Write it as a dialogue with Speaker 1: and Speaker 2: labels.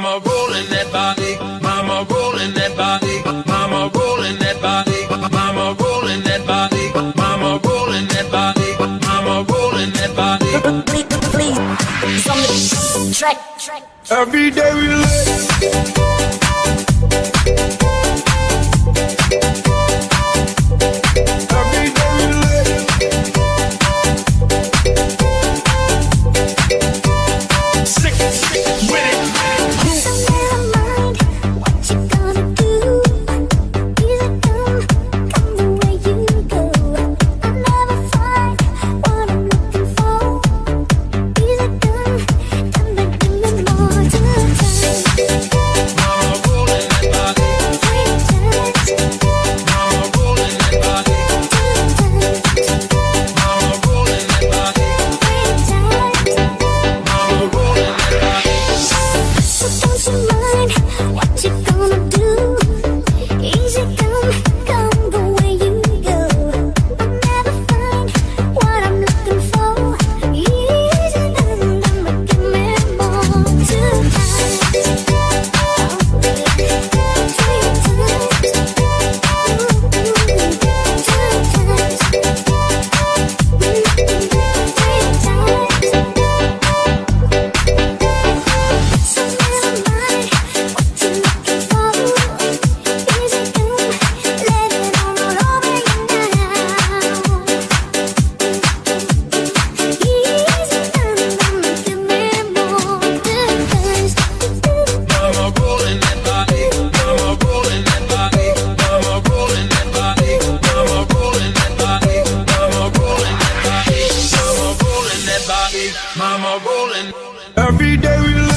Speaker 1: Mama rolling that body, mama rolling that body, mama rolling that body, mama rolling that body, mama rolling that body, mama rolling that body.
Speaker 2: Please, please, track, track.
Speaker 1: Every day we live. mine Every day we